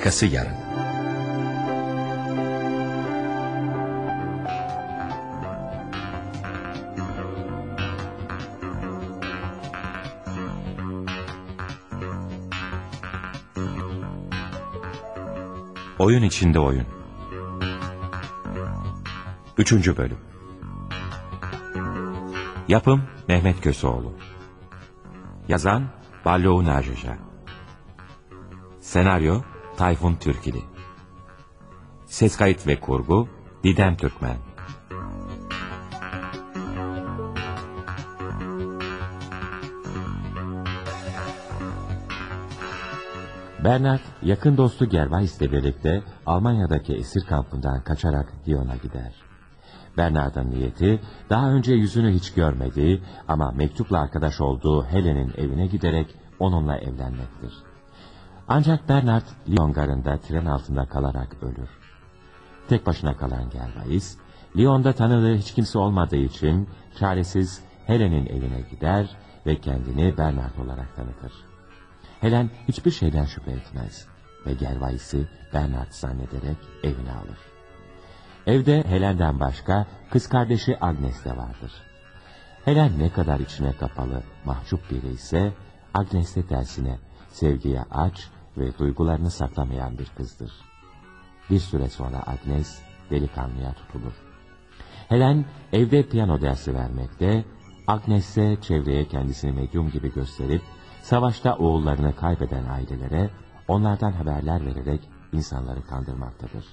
Arkası yarın. Oyun içinde oyun. Üçüncü bölüm. Yapım Mehmet Köseoğlu. Yazan Ballo Najaja. Senaryo Tayfun Türkili. Ses kayıt ve kurgu Didem Türkmen. Bernard yakın dostu Gervais ile birlikte Almanya'daki esir kampından kaçarak Lyon'a gider. Bernard'ın niyeti daha önce yüzünü hiç görmediği ama mektupla arkadaş olduğu Helen'in evine giderek onunla evlenmektir. Ancak Bernard Lyon garında tren altında kalarak ölür. Tek başına kalan Gervais, Lyon'da tanıdığı hiç kimse olmadığı için çaresiz Helen'in evine gider ve kendini Bernard olarak tanıtır. Helen hiçbir şeyden şüphe etmez ve Gervais'i Bernard zannederek evine alır. Evde Helen'den başka kız kardeşi Agnes de vardır. Helen ne kadar içine kapalı, mahcup biri ise Agnes de tersine sevgiye aç ve duygularını saklamayan bir kızdır. Bir süre sonra Agnes delikanlıya tutulur. Helen evde piyano dersi vermekte, Agnes ise çevreye kendisini medyum gibi gösterip savaşta oğullarını kaybeden ailelere onlardan haberler vererek insanları kandırmaktadır.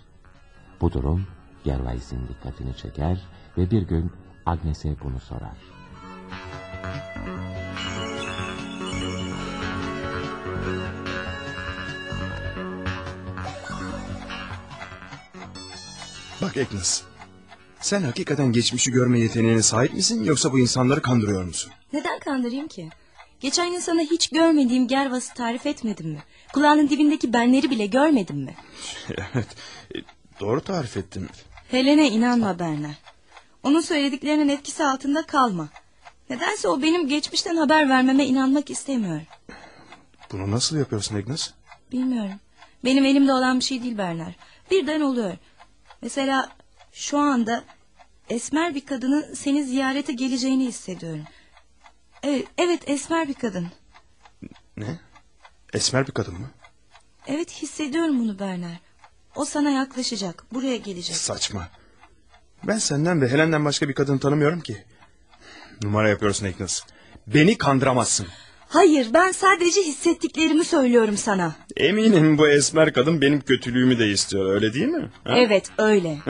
Bu durum Gervais'in dikkatini çeker ve bir gün Agnes'e bunu sorar. Bak Agnes. Sen hakikaten geçmişi görme yeteneğine sahip misin yoksa bu insanları kandırıyor musun? Neden kandırayım ki? Geçen gün sana hiç görmediğim Gervas'ı tarif etmedim mi? Kulağının dibindeki benleri bile görmedin mi? evet. e, Doğru tarif ettin. Helen'e inanma Berner. Onun söylediklerinin etkisi altında kalma. Nedense o benim geçmişten haber vermeme inanmak istemiyor. Bunu nasıl yapıyorsun Agnes? Bilmiyorum. Benim elimde olan bir şey değil Berner. Birden oluyor. Mesela şu anda esmer bir kadının seni ziyarete geleceğini hissediyorum. Evet, evet esmer bir kadın. Ne? Esmer bir kadın mı? Evet hissediyorum bunu Berner. O sana yaklaşacak, buraya gelecek. Saçma. Ben senden ve Helen'den başka bir kadın tanımıyorum ki. Numara yapıyorsun Agnes. Beni kandıramazsın. Hayır, ben sadece hissettiklerimi söylüyorum sana. Eminim bu esmer kadın benim kötülüğümü de istiyor öyle değil mi? Ha? Evet, öyle.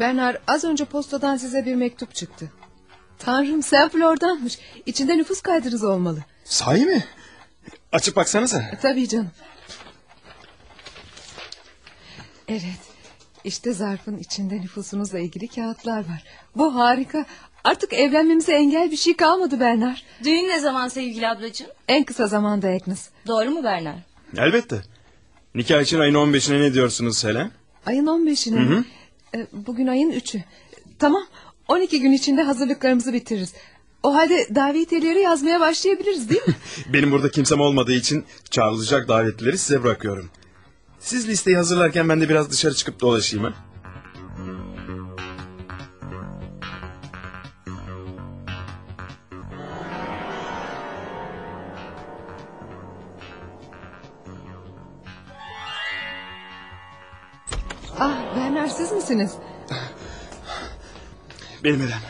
Bernard az önce postadan size bir mektup çıktı. Tanrım Senflor'danmış. İçinde nüfus kaydınız olmalı. Sahi mi? Açıp baksanıza. E, tabii canım. Evet. İşte zarfın içinde nüfusunuzla ilgili kağıtlar var. Bu harika. Artık evlenmemize engel bir şey kalmadı Bernard. Düğün ne zaman sevgili ablacığım? En kısa zamanda Agnes. Doğru mu Berner? Elbette. Nikah için ayın 15'ine ne diyorsunuz Helen? Ayın 15'ine mi? E, Bugün ayın 3'ü. Tamam. 12 gün içinde hazırlıklarımızı bitiririz. O halde davetiyeleri yazmaya başlayabiliriz değil mi? Benim burada kimsem olmadığı için çağrılacak davetlileri size bırakıyorum. Siz listeyi hazırlarken ben de biraz dışarı çıkıp dolaşayım ha. ah Bernard siz misiniz? Benim Helen.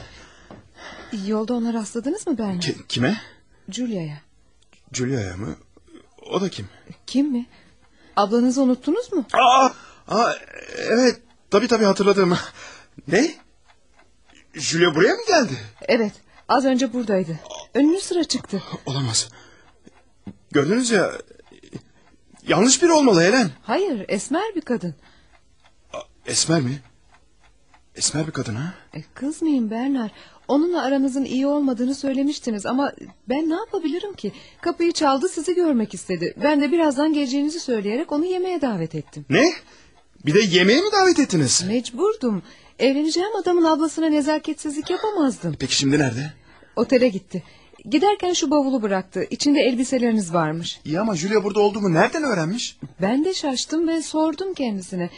Yolda ona rastladınız mı Bernard? Ki- kime? Julia'ya. Julia'ya mı? O da kim? Kim mi? Ablanızı unuttunuz mu? Aa, aa, evet tabii tabii hatırladım. Ne? Julia buraya mı geldi? Evet az önce buradaydı. Önünü sıra çıktı. Olamaz. Gördünüz ya... Yanlış biri olmalı Helen. Hayır esmer bir kadın. Esmer mi? Esmer bir kadın ha? E, kızmayın Bernard. Onunla aranızın iyi olmadığını söylemiştiniz ama ben ne yapabilirim ki? Kapıyı çaldı sizi görmek istedi. Ben de birazdan geleceğinizi söyleyerek onu yemeğe davet ettim. Ne? Bir de yemeğe mi davet ettiniz? Mecburdum. Evleneceğim adamın ablasına nezaketsizlik yapamazdım. Peki şimdi nerede? Otele gitti. Giderken şu bavulu bıraktı. İçinde elbiseleriniz varmış. İyi ama Julia burada olduğumu nereden öğrenmiş? Ben de şaştım ve sordum kendisine.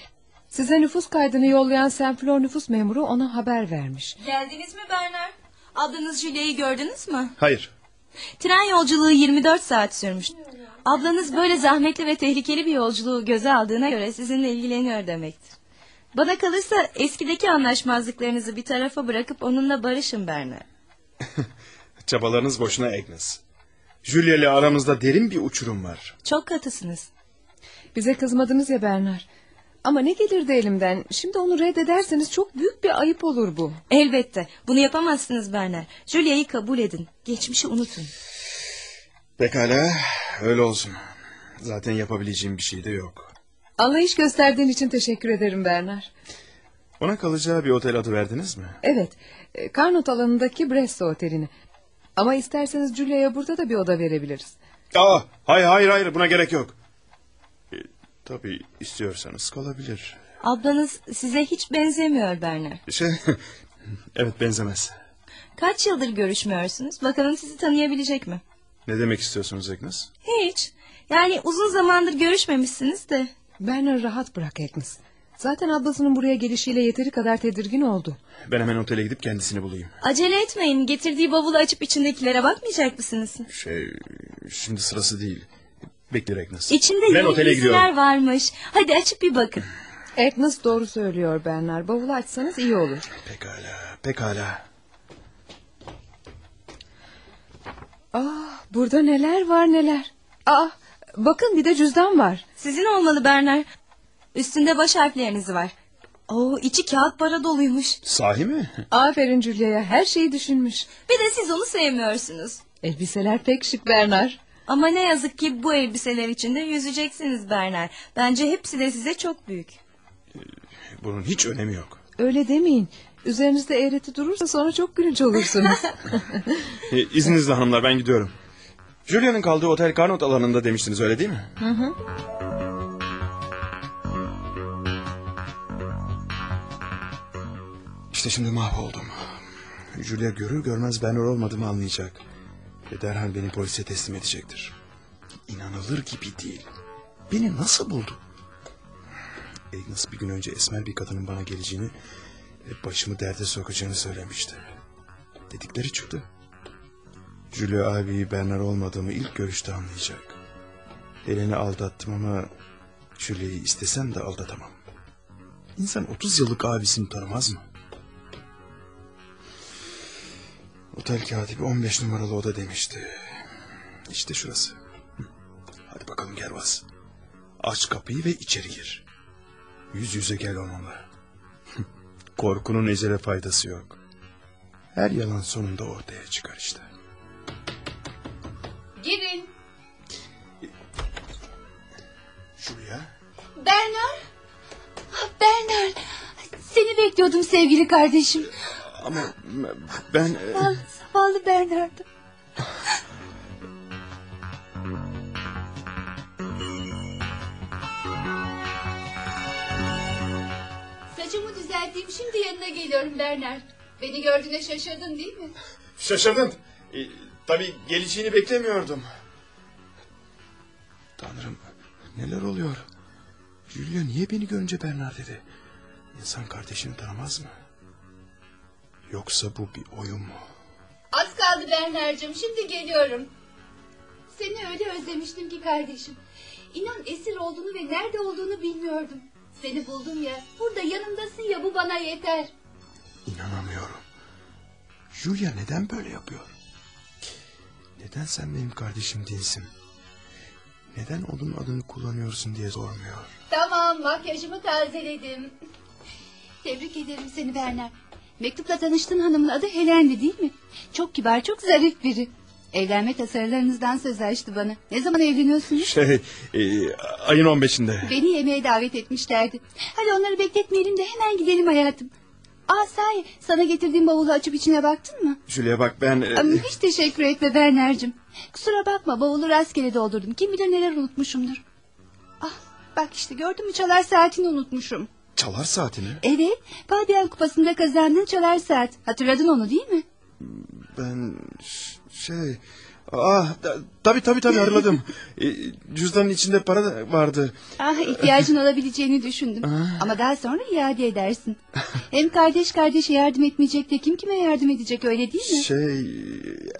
Size nüfus kaydını yollayan Senflor nüfus memuru ona haber vermiş. Geldiniz mi Bernard? Ablanız Julia'yı gördünüz mü? Hayır. Tren yolculuğu 24 saat sürmüş. Ablanız böyle zahmetli ve tehlikeli bir yolculuğu göze aldığına göre sizinle ilgileniyor demektir. Bana kalırsa eskideki anlaşmazlıklarınızı bir tarafa bırakıp onunla barışın Bernard. Çabalarınız boşuna Agnes. Julia ile aramızda derin bir uçurum var. Çok katısınız. Bize kızmadınız ya Bernard. Ama ne gelirdi elimden? Şimdi onu reddederseniz çok büyük bir ayıp olur bu. Elbette. Bunu yapamazsınız Bernard. Julia'yı kabul edin. Geçmişi unutun. Pekala öyle olsun. Zaten yapabileceğim bir şey de yok. Anlayış gösterdiğin için teşekkür ederim Bernard. Ona kalacağı bir otel adı verdiniz mi? Evet, e, Carnot alanındaki Bresto Oteli'ni. Ama isterseniz Julia'ya burada da bir oda verebiliriz. Aa, hayır hayır hayır buna gerek yok. Tabii istiyorsanız kalabilir. Ablanız size hiç benzemiyor Bernard. Şey, evet benzemez. Kaç yıldır görüşmüyorsunuz? Bakalım sizi tanıyabilecek mi? Ne demek istiyorsunuz Agnes? Hiç. Yani uzun zamandır görüşmemişsiniz de. Bernard rahat bırak Agnes. Zaten ablasının buraya gelişiyle yeteri kadar tedirgin oldu. Ben hemen otele gidip kendisini bulayım. Acele etmeyin. Getirdiği bavulu açıp içindekilere bakmayacak mısınız? Şey, şimdi sırası değil. Bekle Agnes. İçinde ben yeni otele gidiyorum. varmış. Hadi açıp bir bakın. Agnes doğru söylüyor Bernard. Bavulu açsanız iyi olur. Pekala, pekala. Ah, burada neler var neler. Ah, bakın bir de cüzdan var. Sizin olmalı Bernard. Üstünde baş harfleriniz var. Oo, içi kağıt para doluymuş. Sahi mi? Aferin Julia'ya her şeyi düşünmüş. Bir de siz onu sevmiyorsunuz. Elbiseler pek şık Bernard. Ama ne yazık ki bu elbiseler içinde yüzeceksiniz Bernard. Bence hepsi de size çok büyük. Bunun hiç önemi yok. Öyle demeyin. Üzerinizde eğreti durursa sonra çok gülünç olursunuz. E, izninizle hanımlar ben gidiyorum. Julia'nın kaldığı otel Carnot alanında demiştiniz öyle değil mi? Hı hı. İşte şimdi mahvoldum. Julia görür görmez ben rol olmadığımı anlayacak. Ve derhal beni polise teslim edecektir. İnanılır gibi değil. Beni nasıl buldu? Agnes bir gün önce esmer bir kadının bana geleceğini... ...ve başımı derde sokacağını söylemişti. Dedikleri çıktı. Julia abiyi Bernard olmadığımı ilk görüşte anlayacak. Helen'i aldattım ama... ...Julia'yı istesem de aldatamam. İnsan 30 yıllık abisini tanımaz mı? Otel katibi 15 numaralı oda demişti. İşte şurası. Hadi bakalım Gervas. Aç kapıyı ve içeri gir. Yüz yüze gel onunla. Korkunun ecele faydası yok. Her yalan sonunda ortaya çıkar işte. Girin. Şuraya. Bernard. Ah, Bernard. Seni bekliyordum sevgili kardeşim. Ama ben... Ah, zavallı Bernard. Saçımı düzelttiğim şimdi yanına geliyorum Bernard. Beni gördüğüne şaşırdın değil mi? Şaşırdın. E, tabii geleceğini beklemiyordum. Tanrım neler oluyor? Julia niye beni görünce Bernard dedi? İnsan kardeşini tanımaz mı? Yoksa bu bir oyun mu? Az kaldı Bernard'cığım şimdi geliyorum. Seni öyle özlemiştim ki kardeşim. İnan esir olduğunu ve nerede olduğunu bilmiyordum. Seni buldum ya burada yanımdasın ya bu bana yeter. İnanamıyorum. Julia neden böyle yapıyor? Neden sen benim kardeşim değilsin? Neden onun adını kullanıyorsun diye sormuyor. Tamam makyajımı tazeledim. Tebrik ederim seni Bernard. Mektupla tanıştığın hanımın adı Helen'di değil mi? Çok kibar çok zarif biri. Evlenme tasarılarınızdan söz açtı bana. Ne zaman evleniyorsunuz? Şey, e, ayın 15'inde. Beni yemeğe davet etmişlerdi. Hadi onları bekletmeyelim de hemen gidelim hayatım. Aa sahi sana getirdiğim bavulu açıp içine baktın mı? Julia bak ben... e, Ama hiç teşekkür etme Bernard'cığım. Kusura bakma bavulu rastgele doldurdum. Kim bilir neler unutmuşumdur. Ah bak işte gördün mü çalar saatini unutmuşum. Çalar saati mi? Evet, Fabian kupasında kazandığın çalar saat. Hatırladın onu değil mi? Ben şey... Ah, tabii tabii tabii hatırladım. E, cüzdanın içinde para da vardı. Ah ihtiyacın olabileceğini düşündüm. Ama daha sonra iade edersin. Hem kardeş kardeşe yardım etmeyecek de kim kime yardım edecek öyle değil mi? Şey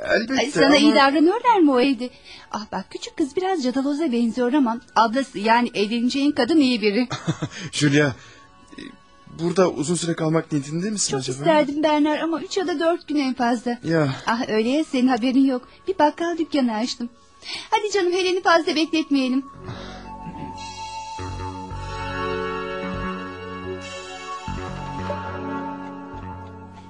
elbette Ay, sana ama... iyi davranıyorlar mı o evde? Ah bak küçük kız biraz cadaloza benziyor ama ablası yani evleneceğin kadın iyi biri. Julia burada uzun süre kalmak niyetinde misin Çok acaba? isterdim Bernard ama üç ya da dört gün en fazla. Ya Ah öyle ya senin haberin yok. Bir bakkal dükkanı açtım. Hadi canım Helen'i fazla bekletmeyelim.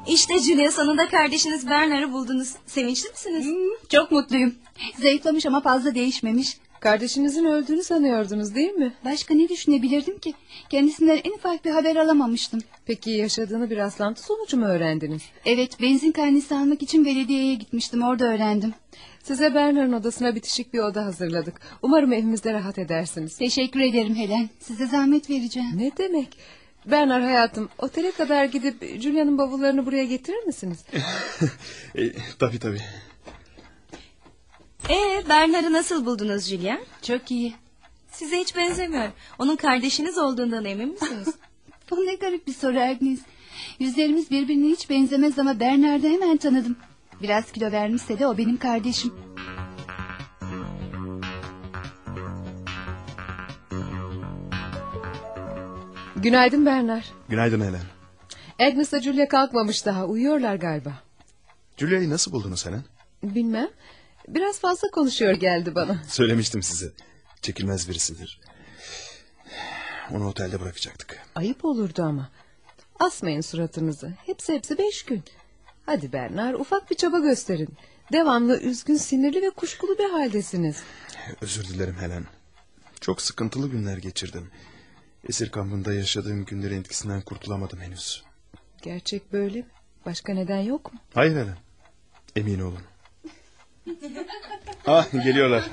İşte Julia sonunda kardeşiniz Bernard'ı buldunuz. Sevinçli misiniz? Hmm, çok mutluyum. Zayıflamış ama fazla değişmemiş. Kardeşinizin öldüğünü sanıyordunuz değil mi? Başka ne düşünebilirdim ki? Kendisinden en ufak bir haber alamamıştım. Peki yaşadığını bir rastlantı sonucu mu öğrendiniz? Evet benzin karnesi almak için belediyeye gitmiştim orada öğrendim. Size Bernard'ın odasına bitişik bir oda hazırladık. Umarım evimizde rahat edersiniz. Teşekkür ederim Helen. Size zahmet vereceğim. Ne demek? Bernard hayatım otele kadar gidip Julia'nın bavullarını buraya getirir misiniz? e, tabii tabii. Ee, Bernard'ı nasıl buldunuz Julia? Çok iyi. Size hiç benzemiyor. Onun kardeşiniz olduğundan emin misiniz? Bu ne garip bir soru Agnes. Yüzlerimiz birbirine hiç benzemez ama Bernard'ı hemen tanıdım. Biraz kilo vermişse de o benim kardeşim. Günaydın Bernard. Günaydın Helen. Agnes'la Julia kalkmamış daha. Uyuyorlar galiba. Julia'yı nasıl buldunuz Helen? Bilmem. Biraz fazla konuşuyor geldi bana. Söylemiştim size. Çekilmez birisidir. Onu otelde bırakacaktık. Ayıp olurdu ama. Asmayın suratınızı. Hepsi hepsi beş gün. Hadi Bernard ufak bir çaba gösterin. Devamlı üzgün, sinirli ve kuşkulu bir haldesiniz. Özür dilerim Helen. Çok sıkıntılı günler geçirdim. Esir kampında yaşadığım günlerin etkisinden kurtulamadım henüz. Gerçek böyle mi? Başka neden yok mu? Hayır Helen. Emin olun. Ah geliyorlar.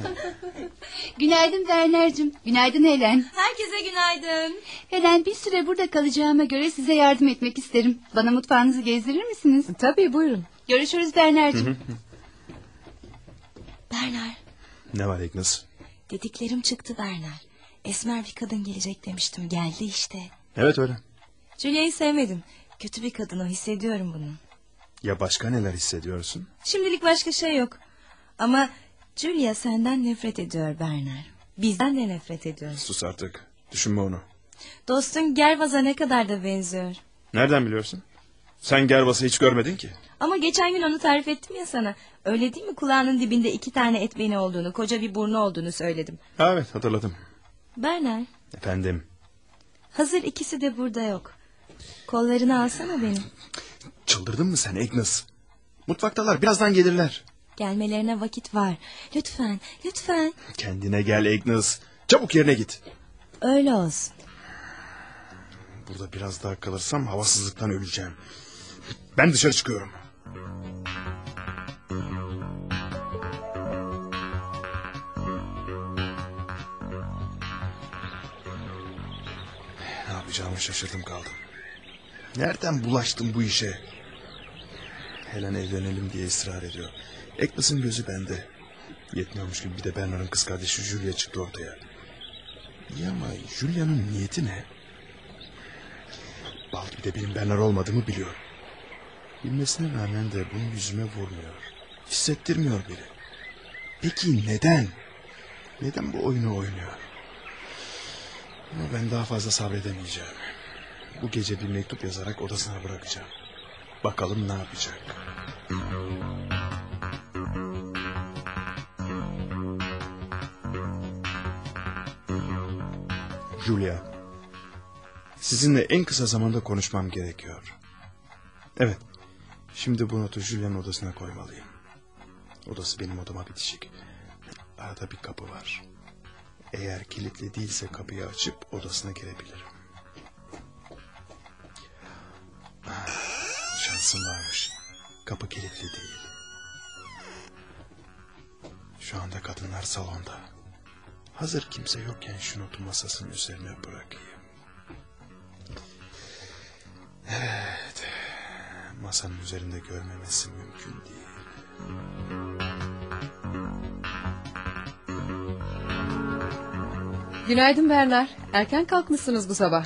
Günaydın Bernard'cığım. Günaydın Helen. Herkese günaydın. Helen bir süre burada kalacağıma göre size yardım etmek isterim. Bana mutfağınızı gezdirir misiniz? Tabii buyurun. Görüşürüz Bernard'cığım. Bernard, Ne var Agnes? dediklerim çıktı Bernard. Esmer bir kadın gelecek demiştim. Geldi işte. Evet öyle. Julia'yı sevmedim. Kötü bir kadın o hissediyorum bunu. Ya başka neler hissediyorsun? Şimdilik başka şey yok. Ama Julia senden nefret ediyor Bernard. Bizden de nefret ediyor. Sus artık. Düşünme onu. Dostun Gervaz'a ne kadar da benziyor. Nereden biliyorsun? Sen Gervas'ı hiç görmedin ki. Ama geçen gün onu tarif ettim ya sana. Öyle değil mi kulağının dibinde iki tane et beni olduğunu, koca bir burnu olduğunu söyledim. Evet hatırladım. Bernard, Efendim. hazır ikisi de burada yok. Kollarını alsana benim. Çıldırdın mı sen Agnes? Mutfaktalar birazdan gelirler. Gelmelerine vakit var. Lütfen, lütfen. Kendine gel Agnes. Çabuk yerine git. Öyle olsun. Burada biraz daha kalırsam havasızlıktan öleceğim. Ben dışarı çıkıyorum. Ne yapacağımı şaşırdım kaldım. Nereden bulaştım bu işe? Helen evlenelim diye ısrar ediyor. Agnes'ın gözü bende. Yetmiyormuş gibi bir de Bernard'ın kız kardeşi Julia çıktı ortaya. İyi ama Julia'nın niyeti ne? Bal gibi de benim Bernard olmadığımı biliyor. Bilmesine rağmen de bunu yüzüme vurmuyor. Hissettirmiyor bile. Peki neden? Neden bu oyunu oynuyor? Ama ben daha fazla sabredemeyeceğim. Bu gece bir mektup yazarak odasına bırakacağım. Bakalım ne yapacak. Julia. Sizinle en kısa zamanda konuşmam gerekiyor. Evet. Şimdi bu notu Julia'nın odasına koymalıyım. Odası benim odama bitişik. Arada bir kapı var. Eğer kilitli değilse kapıyı açıp odasına girebilirim. Ah, Şansım varmış. Kapı kilitli değil. Şu anda kadınlar salonda. Hazır kimse yokken şu notu masasının üzerine bırakayım. Evet. Masanın üzerinde görmemesi mümkün değil. Günaydın Bernard. Erken kalkmışsınız bu sabah.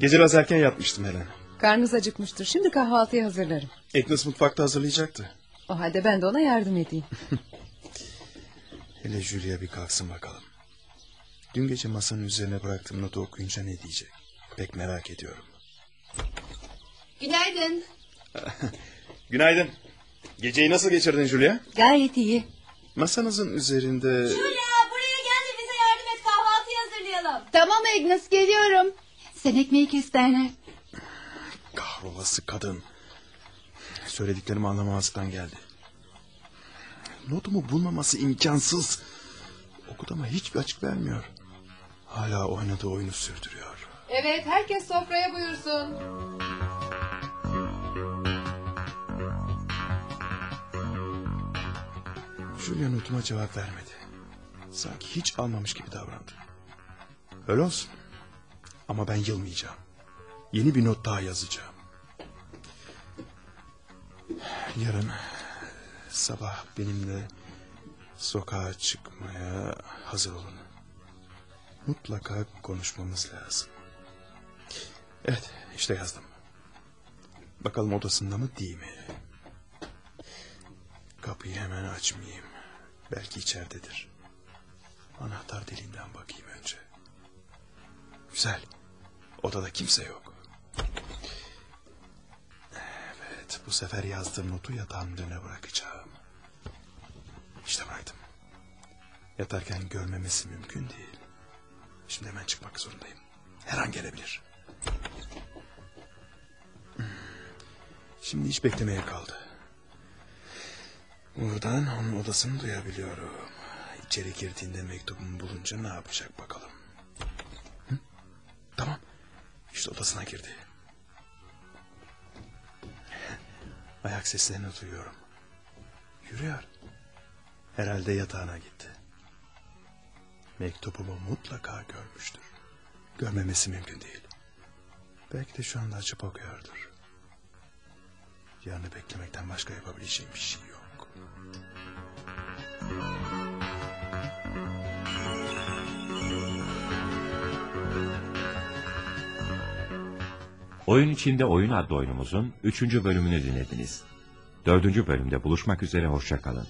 Gece biraz erken yatmıştım Helen. Karnınız acıkmıştır. Şimdi kahvaltıyı hazırlarım. Agnes mutfakta hazırlayacaktı. O halde ben de ona yardım edeyim. Hele Julia bir kalksın bakalım. Dün gece masanın üzerine bıraktığım notu okuyunca ne diyecek? Pek merak ediyorum. Günaydın. Günaydın. Geceyi nasıl geçirdin Julia? Gayet iyi. Masanızın üzerinde... Julia buraya gel de bize yardım et kahvaltıyı hazırlayalım. Tamam Agnes geliyorum. Sen ekmeği kes Bernard. Kahrolası kadın. Söylediklerimi anlamazlıktan geldi. Notumu bulmaması imkansız. Okudu ama hiçbir açık vermiyor. Hala oynadığı oyunu sürdürüyor. Evet herkes sofraya buyursun. Julia notuma cevap vermedi. Sanki hiç almamış gibi davrandı. Öyle olsun. Ama ben yılmayacağım. Yeni bir not daha yazacağım. Yarın sabah benimle sokağa çıkmaya hazır olun. Mutlaka konuşmamız lazım. Evet işte yazdım. Bakalım odasında mı değil mi? Kapıyı hemen açmayayım. Belki içeridedir. Anahtar deliğinden bakayım önce. Güzel. Odada kimse yok. Evet, bu sefer yazdığım notu yatağın önüne bırakacağım. İşte bıraktım. Yatarken görmemesi mümkün değil. Şimdi hemen çıkmak zorundayım. Her an gelebilir. Hmm. Şimdi hiç beklemeye kaldı. Buradan onun odasını duyabiliyorum. İçeri girdiğinde mektubumu bulunca ne yapacak bakalım. Hı? Tamam. İşte odasına girdi. Ayak seslerini duyuyorum. Yürüyor. Herhalde yatağına gitti. Mektubumu mutlaka görmüştür. Görmemesi mümkün değil. Belki de şu anda açıp okuyordur. Yarını beklemekten başka yapabileceğim bir şey yok. Oyun içinde oyun adlı oyunumuzun 3. bölümünü dinlediniz. 4. bölümde buluşmak üzere hoşçakalın.